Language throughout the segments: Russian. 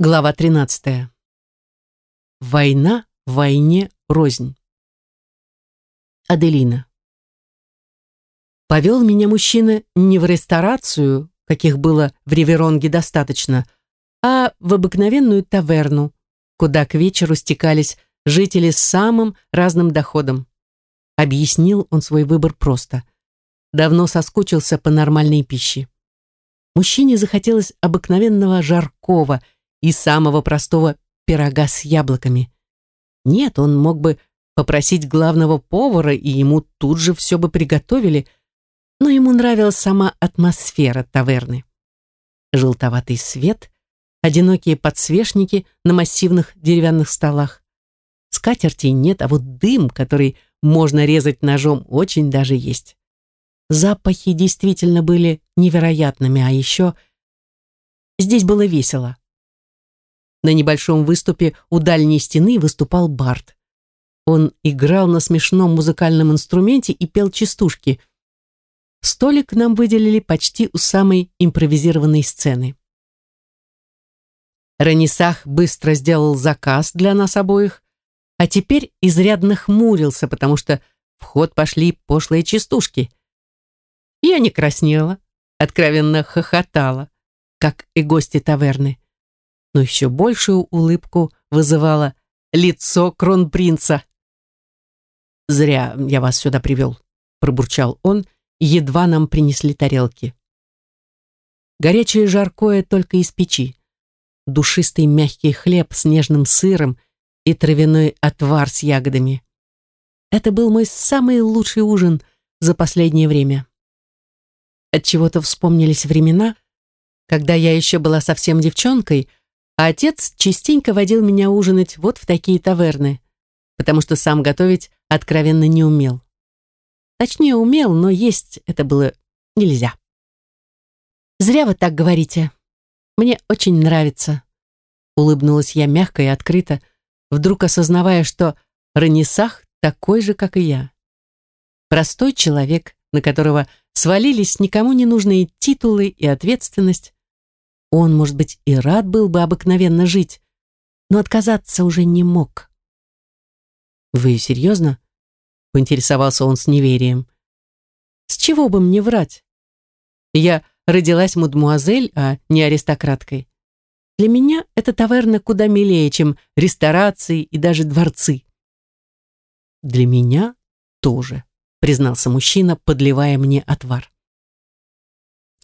Глава 13. Война, войне, рознь. Аделина. Повел меня мужчина не в ресторацию, каких было в Риверонге достаточно, а в обыкновенную таверну, куда к вечеру стекались жители с самым разным доходом. Объяснил он свой выбор просто. Давно соскучился по нормальной пище. Мужчине захотелось обыкновенного жаркого – и самого простого пирога с яблоками. Нет, он мог бы попросить главного повара, и ему тут же все бы приготовили, но ему нравилась сама атмосфера таверны. Желтоватый свет, одинокие подсвечники на массивных деревянных столах. Скатертей нет, а вот дым, который можно резать ножом, очень даже есть. Запахи действительно были невероятными, а еще здесь было весело. На небольшом выступе у дальней стены выступал Барт. Он играл на смешном музыкальном инструменте и пел частушки. Столик нам выделили почти у самой импровизированной сцены. Ранисах быстро сделал заказ для нас обоих, а теперь изрядно хмурился, потому что в ход пошли пошлые частушки. Я не краснела, откровенно хохотала, как и гости таверны но еще большую улыбку вызывало лицо кронпринца. «Зря я вас сюда привел», — пробурчал он, едва нам принесли тарелки. Горячее жаркое только из печи, душистый мягкий хлеб с нежным сыром и травяной отвар с ягодами. Это был мой самый лучший ужин за последнее время. От чего то вспомнились времена, когда я еще была совсем девчонкой — а отец частенько водил меня ужинать вот в такие таверны, потому что сам готовить откровенно не умел. Точнее, умел, но есть это было нельзя. «Зря вы так говорите. Мне очень нравится», — улыбнулась я мягко и открыто, вдруг осознавая, что Ранисах такой же, как и я. Простой человек, на которого свалились никому не нужные титулы и ответственность, он, может быть, и рад был бы обыкновенно жить, но отказаться уже не мог. «Вы серьезно?» — поинтересовался он с неверием. «С чего бы мне врать? Я родилась мадмуазель, а не аристократкой. Для меня эта таверна куда милее, чем ресторации и даже дворцы». «Для меня тоже», — признался мужчина, подливая мне отвар.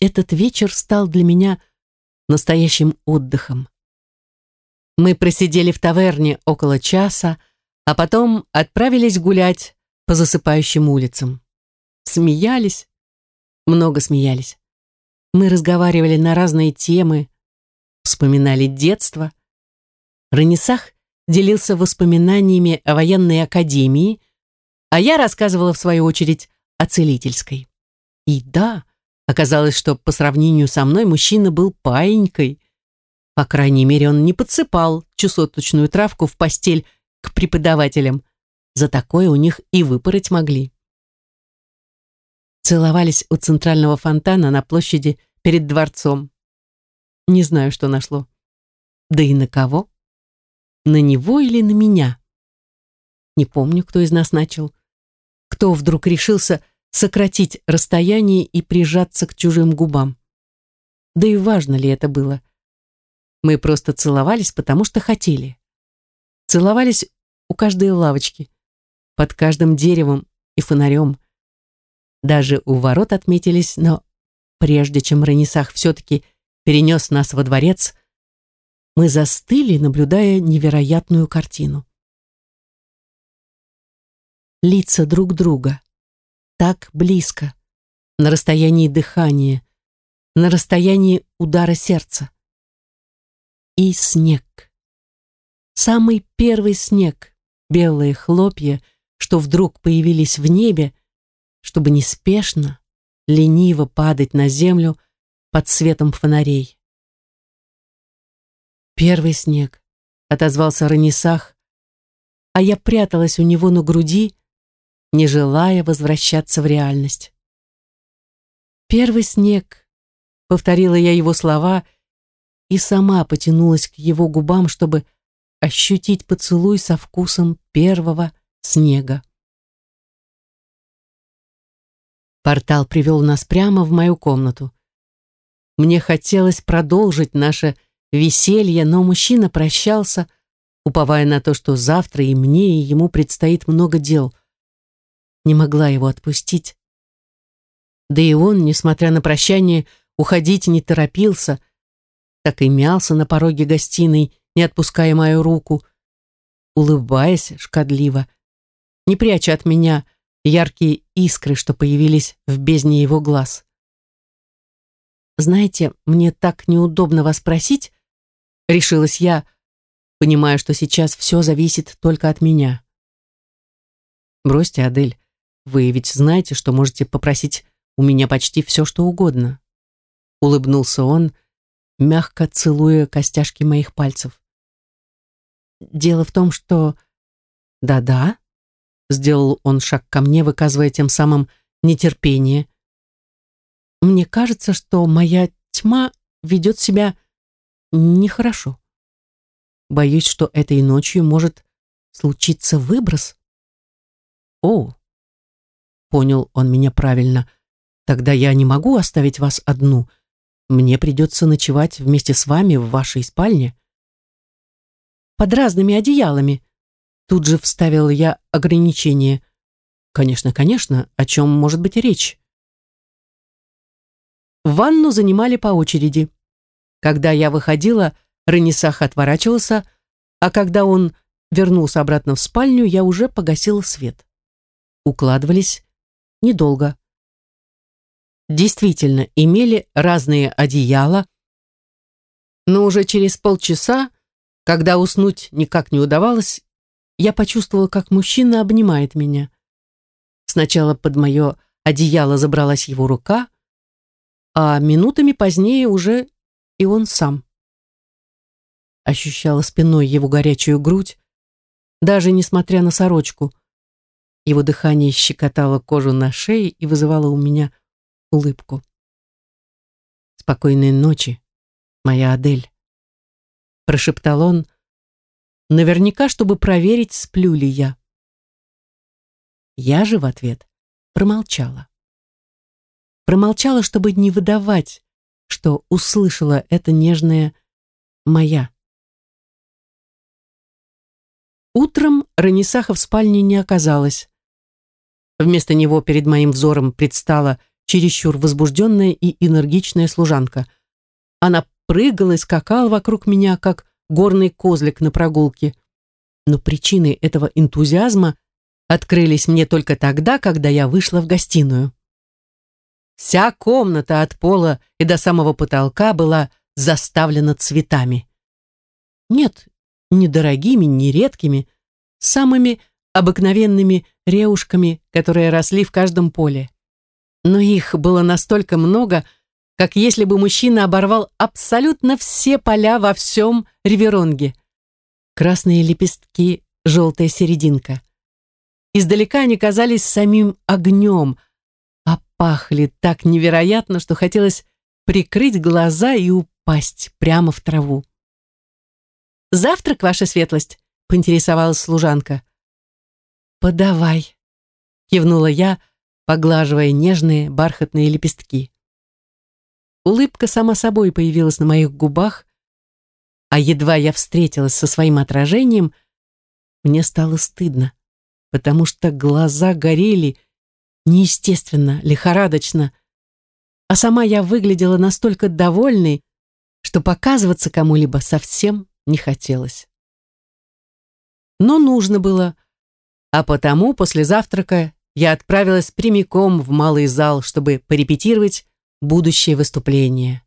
Этот вечер стал для меня настоящим отдыхом. Мы просидели в таверне около часа, а потом отправились гулять по засыпающим улицам. Смеялись, много смеялись. Мы разговаривали на разные темы, вспоминали детство. Ранисах делился воспоминаниями о военной академии, а я рассказывала, в свою очередь, о целительской. И да, Оказалось, что по сравнению со мной мужчина был паинькой. По крайней мере, он не подсыпал чесоточную травку в постель к преподавателям. За такое у них и выпороть могли. Целовались у центрального фонтана на площади перед дворцом. Не знаю, что нашло. Да и на кого? На него или на меня? Не помню, кто из нас начал. Кто вдруг решился сократить расстояние и прижаться к чужим губам. Да и важно ли это было? Мы просто целовались, потому что хотели. Целовались у каждой лавочки, под каждым деревом и фонарем. Даже у ворот отметились, но прежде чем Ренесах все-таки перенес нас во дворец, мы застыли, наблюдая невероятную картину. Лица друг друга так близко, на расстоянии дыхания, на расстоянии удара сердца. И снег. Самый первый снег, белые хлопья, что вдруг появились в небе, чтобы неспешно, лениво падать на землю под светом фонарей. Первый снег, отозвался Ранисах, а я пряталась у него на груди, не желая возвращаться в реальность. «Первый снег», — повторила я его слова, и сама потянулась к его губам, чтобы ощутить поцелуй со вкусом первого снега. Портал привел нас прямо в мою комнату. Мне хотелось продолжить наше веселье, но мужчина прощался, уповая на то, что завтра и мне, и ему предстоит много дел. Не могла его отпустить. Да и он, несмотря на прощание, уходить не торопился, так и мялся на пороге гостиной, не отпуская мою руку, улыбаясь шкодливо, не пряча от меня яркие искры, что появились в бездне его глаз. «Знаете, мне так неудобно вас спросить», — решилась я, понимая, что сейчас все зависит только от меня. «Бросьте, Адель, вы ведь знаете, что можете попросить у меня почти все, что угодно», — улыбнулся он, мягко целуя костяшки моих пальцев. «Дело в том, что...» «Да-да», Сделал он шаг ко мне, выказывая тем самым нетерпение. Мне кажется, что моя тьма ведет себя нехорошо. Боюсь, что этой ночью может случиться выброс. О, понял он меня правильно. Тогда я не могу оставить вас одну. Мне придется ночевать вместе с вами в вашей спальне. Под разными одеялами, Тут же вставил я ограничение. Конечно, конечно, о чем может быть речь? Ванну занимали по очереди. Когда я выходила, Ренесах отворачивался, а когда он вернулся обратно в спальню, я уже погасила свет. Укладывались недолго. Действительно, имели разные одеяла, но уже через полчаса, когда уснуть никак не удавалось, я почувствовала, как мужчина обнимает меня. Сначала под мое одеяло забралась его рука, а минутами позднее уже и он сам. Ощущала спиной его горячую грудь, даже несмотря на сорочку. Его дыхание щекотало кожу на шее и вызывало у меня улыбку. «Спокойной ночи, моя Адель», — прошептал он, — Наверняка, чтобы проверить, сплю ли я. Я же в ответ промолчала. Промолчала, чтобы не выдавать, что услышала это нежное «моя». Утром Ранисаха в спальне не оказалось. Вместо него перед моим взором предстала чересчур возбужденная и энергичная служанка. Она прыгала и скакала вокруг меня, как горный козлик на прогулке. Но причины этого энтузиазма открылись мне только тогда, когда я вышла в гостиную. Вся комната от пола и до самого потолка была заставлена цветами. Нет, не дорогими, не редкими, самыми обыкновенными реушками, которые росли в каждом поле. Но их было настолько много, как если бы мужчина оборвал абсолютно все поля во всем Риверонге. Красные лепестки, желтая серединка. Издалека они казались самим огнем, а пахли так невероятно, что хотелось прикрыть глаза и упасть прямо в траву. «Завтрак, ваша светлость?» — поинтересовалась служанка. «Подавай», — кивнула я, поглаживая нежные бархатные лепестки. Улыбка сама собой появилась на моих губах, а едва я встретилась со своим отражением, мне стало стыдно, потому что глаза горели неестественно, лихорадочно, а сама я выглядела настолько довольной, что показываться кому-либо совсем не хотелось. Но нужно было, а потому после завтрака я отправилась прямиком в малый зал, чтобы порепетировать будущее выступление.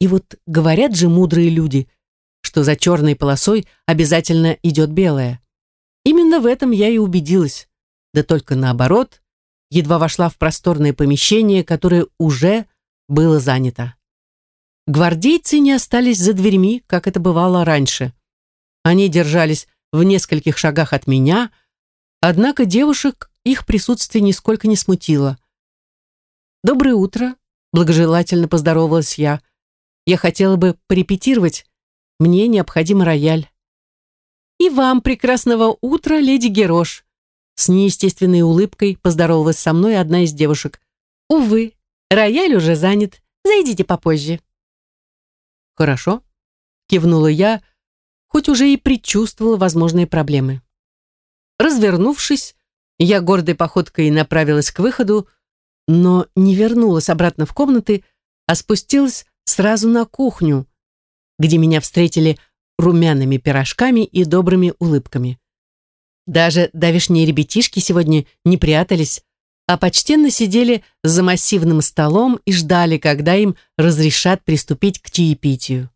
И вот говорят же мудрые люди, что за черной полосой обязательно идет белая. Именно в этом я и убедилась, да только наоборот, едва вошла в просторное помещение, которое уже было занято. Гвардейцы не остались за дверьми, как это бывало раньше. Они держались в нескольких шагах от меня, однако девушек их присутствие нисколько не смутило. «Доброе утро», — благожелательно поздоровалась я. я хотела бы порепетировать. Мне необходим рояль. И вам прекрасного утра, леди Герош. С неестественной улыбкой поздоровалась со мной одна из девушек. Увы, рояль уже занят. Зайдите попозже. Хорошо, кивнула я, хоть уже и предчувствовала возможные проблемы. Развернувшись, я гордой походкой направилась к выходу, но не вернулась обратно в комнаты, а спустилась сразу на кухню, где меня встретили румяными пирожками и добрыми улыбками. Даже давишние ребятишки сегодня не прятались, а почтенно сидели за массивным столом и ждали, когда им разрешат приступить к чаепитию.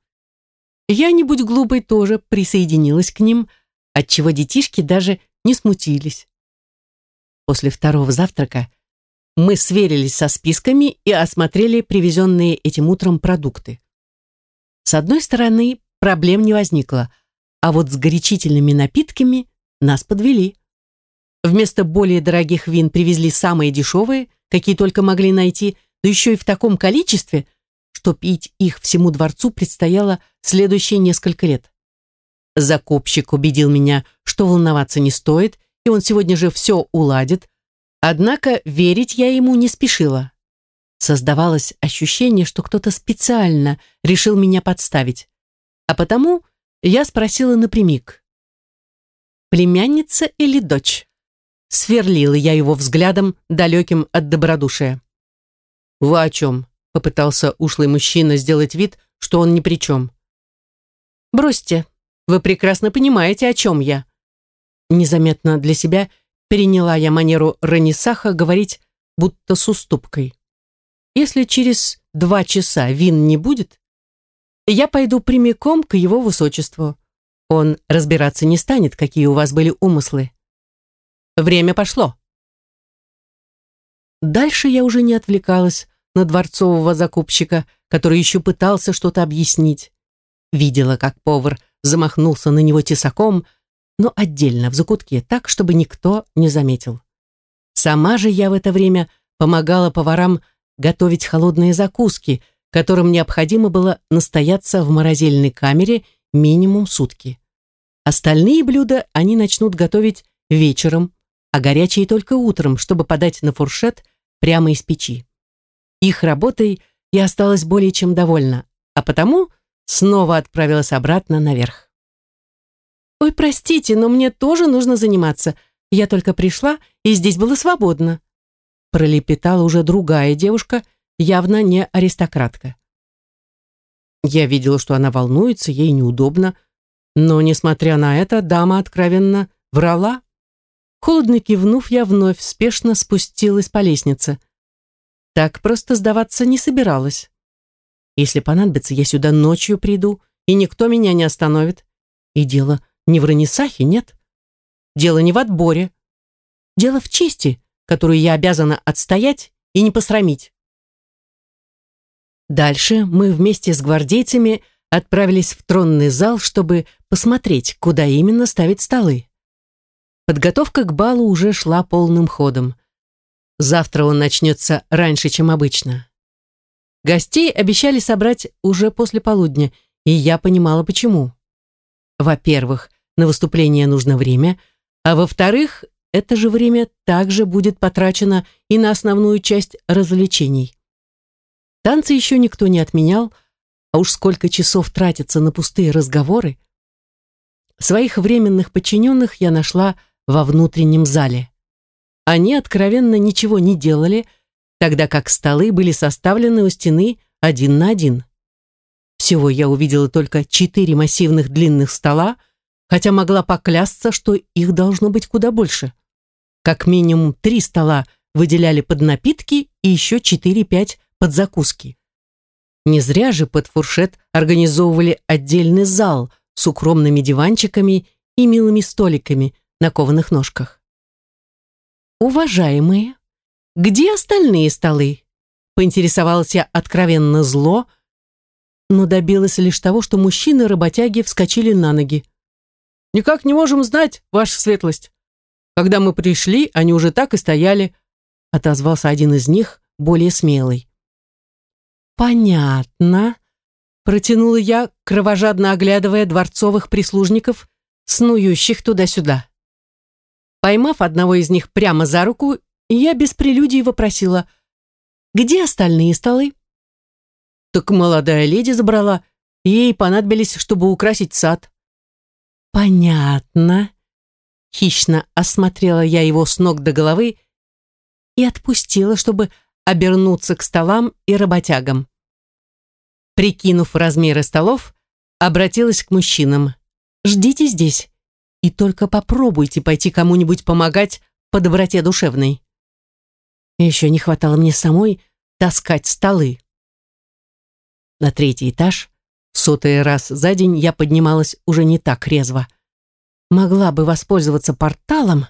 Я, не будь глупой, тоже присоединилась к ним, отчего детишки даже не смутились. После второго завтрака мы сверились со списками и осмотрели привезенные этим утром продукты. С одной стороны, проблем не возникло, а вот с горячительными напитками нас подвели. Вместо более дорогих вин привезли самые дешевые, какие только могли найти, да еще и в таком количестве, что пить их всему дворцу предстояло следующие несколько лет. Закупщик убедил меня, что волноваться не стоит, и он сегодня же все уладит, Однако верить я ему не спешила. Создавалось ощущение, что кто-то специально решил меня подставить. А потому я спросила напрямик. «Племянница или дочь?» Сверлила я его взглядом, далеким от добродушия. «Вы о чем?» — попытался ушлый мужчина сделать вид, что он ни при чем. «Бросьте, вы прекрасно понимаете, о чем я». Незаметно для себя переняла я манеру Ранисаха говорить будто с уступкой. Если через два часа вин не будет, я пойду прямиком к его высочеству. Он разбираться не станет, какие у вас были умыслы. Время пошло. Дальше я уже не отвлекалась на дворцового закупщика, который еще пытался что-то объяснить. Видела, как повар замахнулся на него тесаком, но отдельно в закутке, так, чтобы никто не заметил. Сама же я в это время помогала поварам готовить холодные закуски, которым необходимо было настояться в морозильной камере минимум сутки. Остальные блюда они начнут готовить вечером, а горячие только утром, чтобы подать на фуршет прямо из печи. Их работой я осталась более чем довольна, а потому снова отправилась обратно наверх. «Ой, простите, но мне тоже нужно заниматься. Я только пришла, и здесь было свободно». Пролепетала уже другая девушка, явно не аристократка. Я видела, что она волнуется, ей неудобно, но, несмотря на это, дама откровенно врала. Холодно кивнув, я вновь спешно спустилась по лестнице. Так просто сдаваться не собиралась. Если понадобится, я сюда ночью приду, и никто меня не остановит. И дело не в Ранисахе, нет. Дело не в отборе. Дело в чести, которую я обязана отстоять и не посрамить. Дальше мы вместе с гвардейцами отправились в тронный зал, чтобы посмотреть, куда именно ставить столы. Подготовка к балу уже шла полным ходом. Завтра он начнется раньше, чем обычно. Гостей обещали собрать уже после полудня, и я понимала, почему. Во-первых, на выступление нужно время, а во-вторых, это же время также будет потрачено и на основную часть развлечений. Танцы еще никто не отменял, а уж сколько часов тратится на пустые разговоры. Своих временных подчиненных я нашла во внутреннем зале. Они откровенно ничего не делали, тогда как столы были составлены у стены один на один. Всего я увидела только четыре массивных длинных стола, хотя могла поклясться, что их должно быть куда больше. Как минимум три стола выделяли под напитки и еще четыре-пять под закуски. Не зря же под фуршет организовывали отдельный зал с укромными диванчиками и милыми столиками на кованых ножках. «Уважаемые, где остальные столы?» поинтересовалась я откровенно зло, но добилась лишь того, что мужчины-работяги вскочили на ноги. Никак не можем знать, ваша светлость. Когда мы пришли, они уже так и стояли, отозвался один из них, более смелый. Понятно, Протянула я, кровожадно оглядывая дворцовых прислужников, снующих туда-сюда. Поймав одного из них прямо за руку, я без прелюдии вопросила, «Где остальные столы?» Так молодая леди забрала, ей понадобились, чтобы украсить сад. «Понятно». Хищно осмотрела я его с ног до головы и отпустила, чтобы обернуться к столам и работягам. Прикинув размеры столов, обратилась к мужчинам. «Ждите здесь и только попробуйте пойти кому-нибудь помогать по доброте душевной». Еще не хватало мне самой таскать столы. На третий этаж, сотый раз за день, я поднималась уже не так резво. Могла бы воспользоваться порталом,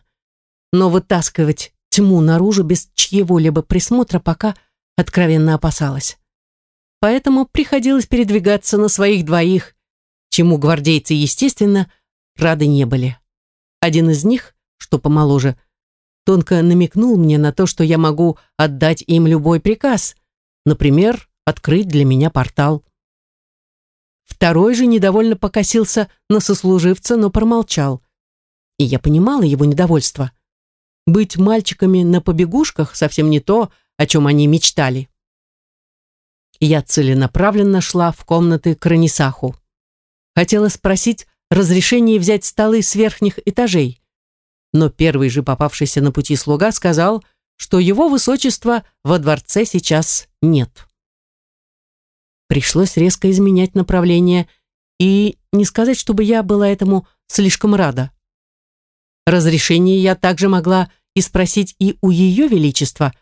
но вытаскивать тьму наружу без чьего-либо присмотра пока откровенно опасалась. Поэтому приходилось передвигаться на своих двоих, чему гвардейцы, естественно, рады не были. Один из них, что помоложе, тонко намекнул мне на то, что я могу отдать им любой приказ, например, открыть для меня портал. Второй же недовольно покосился на сослуживца, но промолчал. И я понимала его недовольство. Быть мальчиками на побегушках совсем не то, о чем они мечтали. Я целенаправленно шла в комнаты к Ранисаху. Хотела спросить разрешение взять столы с верхних этажей, но первый же попавшийся на пути слуга сказал, что его высочества во дворце сейчас нет. Пришлось резко изменять направление, и не сказать, чтобы я была этому слишком рада. Разрешение я также могла и спросить и у Ее Величества,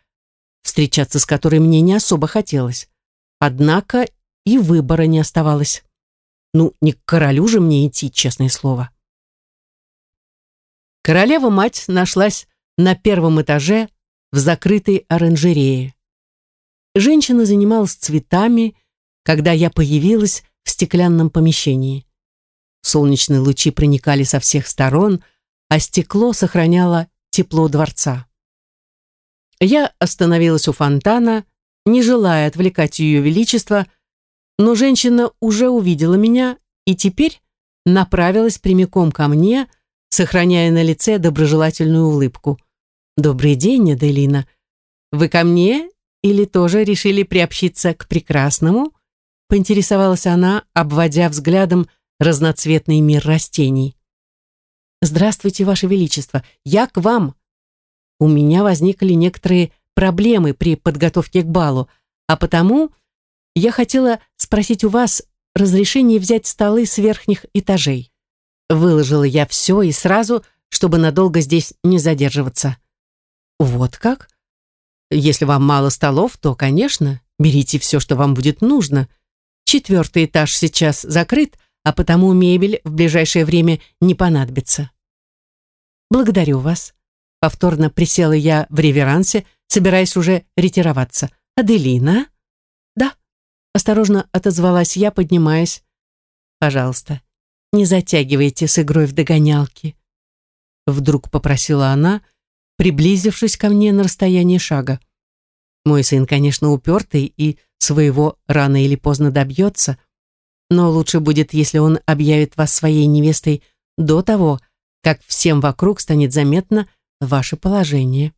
встречаться с которой мне не особо хотелось. Однако и выбора не оставалось. Ну, не к королю же мне идти, честное слово. Королева-мать нашлась на первом этаже в закрытой оранжерее. Женщина занималась цветами, когда я появилась в стеклянном помещении. Солнечные лучи проникали со всех сторон, а стекло сохраняло тепло дворца. Я остановилась у фонтана, не желая отвлекать ее величество, но женщина уже увидела меня и теперь направилась прямиком ко мне, сохраняя на лице доброжелательную улыбку. «Добрый день, Аделина. Вы ко мне или тоже решили приобщиться к прекрасному?» поинтересовалась она, обводя взглядом разноцветный мир растений. «Здравствуйте, Ваше Величество, я к вам. У меня возникли некоторые проблемы при подготовке к балу, а потому я хотела спросить у вас разрешение взять столы с верхних этажей. Выложила я все и сразу, чтобы надолго здесь не задерживаться. Вот как? Если вам мало столов, то, конечно, берите все, что вам будет нужно, Четвертый этаж сейчас закрыт, а потому мебель в ближайшее время не понадобится. Благодарю вас. Повторно присела я в реверансе, собираясь уже ретироваться. Аделина? Да. Осторожно отозвалась я, поднимаясь. Пожалуйста, не затягивайте с игрой в догонялки. Вдруг попросила она, приблизившись ко мне на расстояние шага. Мой сын, конечно, упертый и своего рано или поздно добьется, но лучше будет, если он объявит вас своей невестой до того, как всем вокруг станет заметно ваше положение.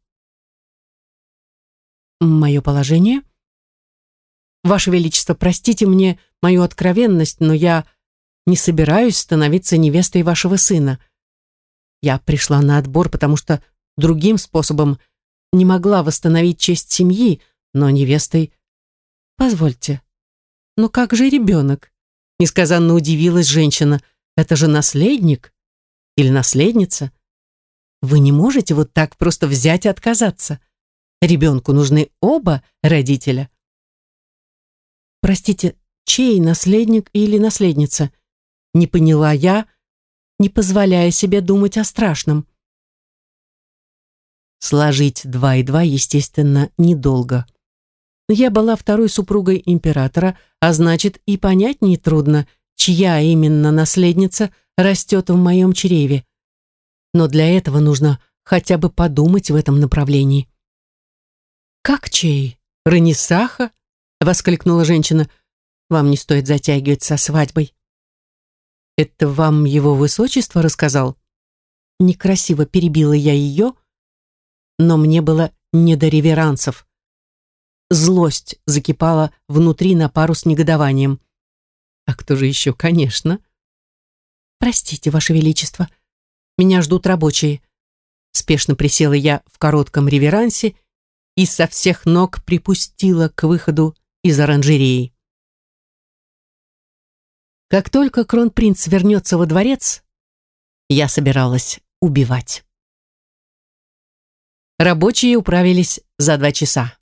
Мое положение? Ваше Величество, простите мне мою откровенность, но я не собираюсь становиться невестой вашего сына. Я пришла на отбор, потому что другим способом не могла восстановить честь семьи, но невестой Позвольте, но как же ребенок? Несказанно удивилась женщина. Это же наследник или наследница. Вы не можете вот так просто взять и отказаться. Ребенку нужны оба родителя. Простите, чей наследник или наследница? Не поняла я, не позволяя себе думать о страшном. Сложить два и два, естественно, недолго. Я была второй супругой императора, а значит и понять нетрудно, чья именно наследница растет в моем чреве. Но для этого нужно хотя бы подумать в этом направлении. «Как чей? Ранисаха?» — воскликнула женщина. вам не стоит затягивать со свадьбой. Это вам его высочество рассказал? Некрасиво перебила я ее, но мне было не до реверансов. Злость закипала внутри на пару с негодованием. А кто же еще, конечно? Простите, Ваше Величество, меня ждут рабочие. Спешно присела я в коротком реверансе и со всех ног припустила к выходу из оранжереи. Как только кронпринц вернется во дворец, я собиралась убивать. Рабочие управились за два часа.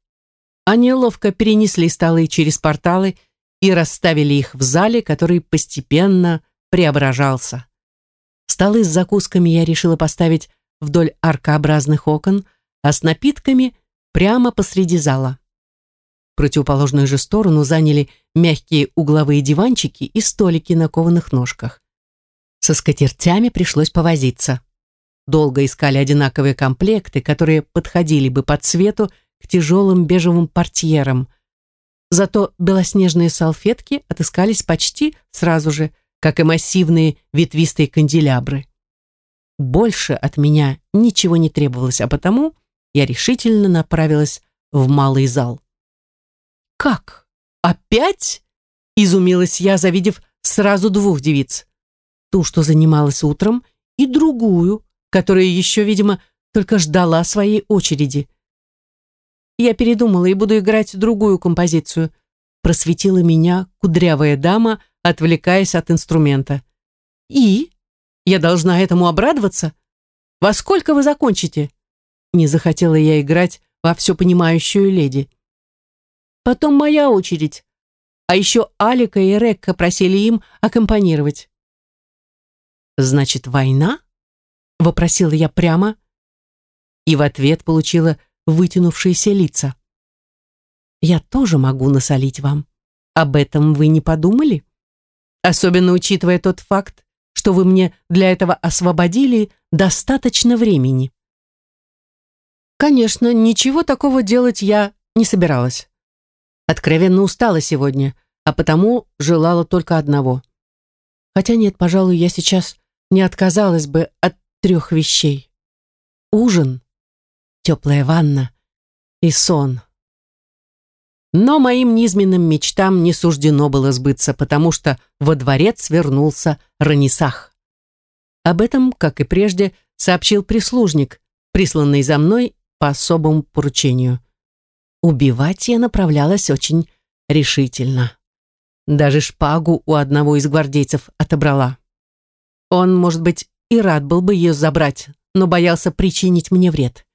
Они ловко перенесли столы через порталы и расставили их в зале, который постепенно преображался. Столы с закусками я решила поставить вдоль аркообразных окон, а с напитками прямо посреди зала. Противоположную же сторону заняли мягкие угловые диванчики и столики на кованых ножках. Со скатертями пришлось повозиться. Долго искали одинаковые комплекты, которые подходили бы по цвету к тяжелым бежевым портьерам. Зато белоснежные салфетки отыскались почти сразу же, как и массивные ветвистые канделябры. Больше от меня ничего не требовалось, а потому я решительно направилась в малый зал. «Как? Опять?» — изумилась я, завидев сразу двух девиц. Ту, что занималась утром, и другую, которая еще, видимо, только ждала своей очереди. Я передумала и буду играть другую композицию. Просветила меня кудрявая дама, отвлекаясь от инструмента. «И? Я должна этому обрадоваться? Во сколько вы закончите?» Не захотела я играть во все понимающую леди. Потом моя очередь. А еще Алика и Рекка просили им аккомпанировать. «Значит, война?» — вопросила я прямо, и в ответ получила вытянувшиеся лица. «Я тоже могу насолить вам. Об этом вы не подумали? Особенно учитывая тот факт, что вы мне для этого освободили достаточно времени». Конечно, ничего такого делать я не собиралась. Откровенно устала сегодня, а потому желала только одного. Хотя нет, пожалуй, я сейчас не отказалась бы от трех вещей. Ужин, теплая ванна и сон. Но моим низменным мечтам не суждено было сбыться, потому что во дворец вернулся Ранисах. Об этом, как и прежде, сообщил прислужник, присланный за мной по особому поручению. Убивать я направлялась очень решительно. Даже шпагу у одного из гвардейцев отобрала. Он, может быть, и рад был бы ее забрать, но боялся причинить мне вред.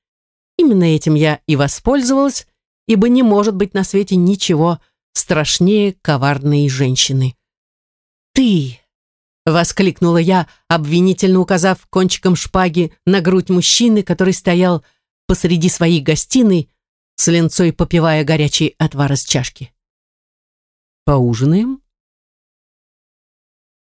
Именно этим я и воспользовалась, ибо не может быть на свете ничего страшнее коварной женщины. «Ты!» — воскликнула я, обвинительно указав кончиком шпаги на грудь мужчины, который стоял посреди своей гостиной, с ленцой попивая горячий отвар из чашки. «Поужинаем?»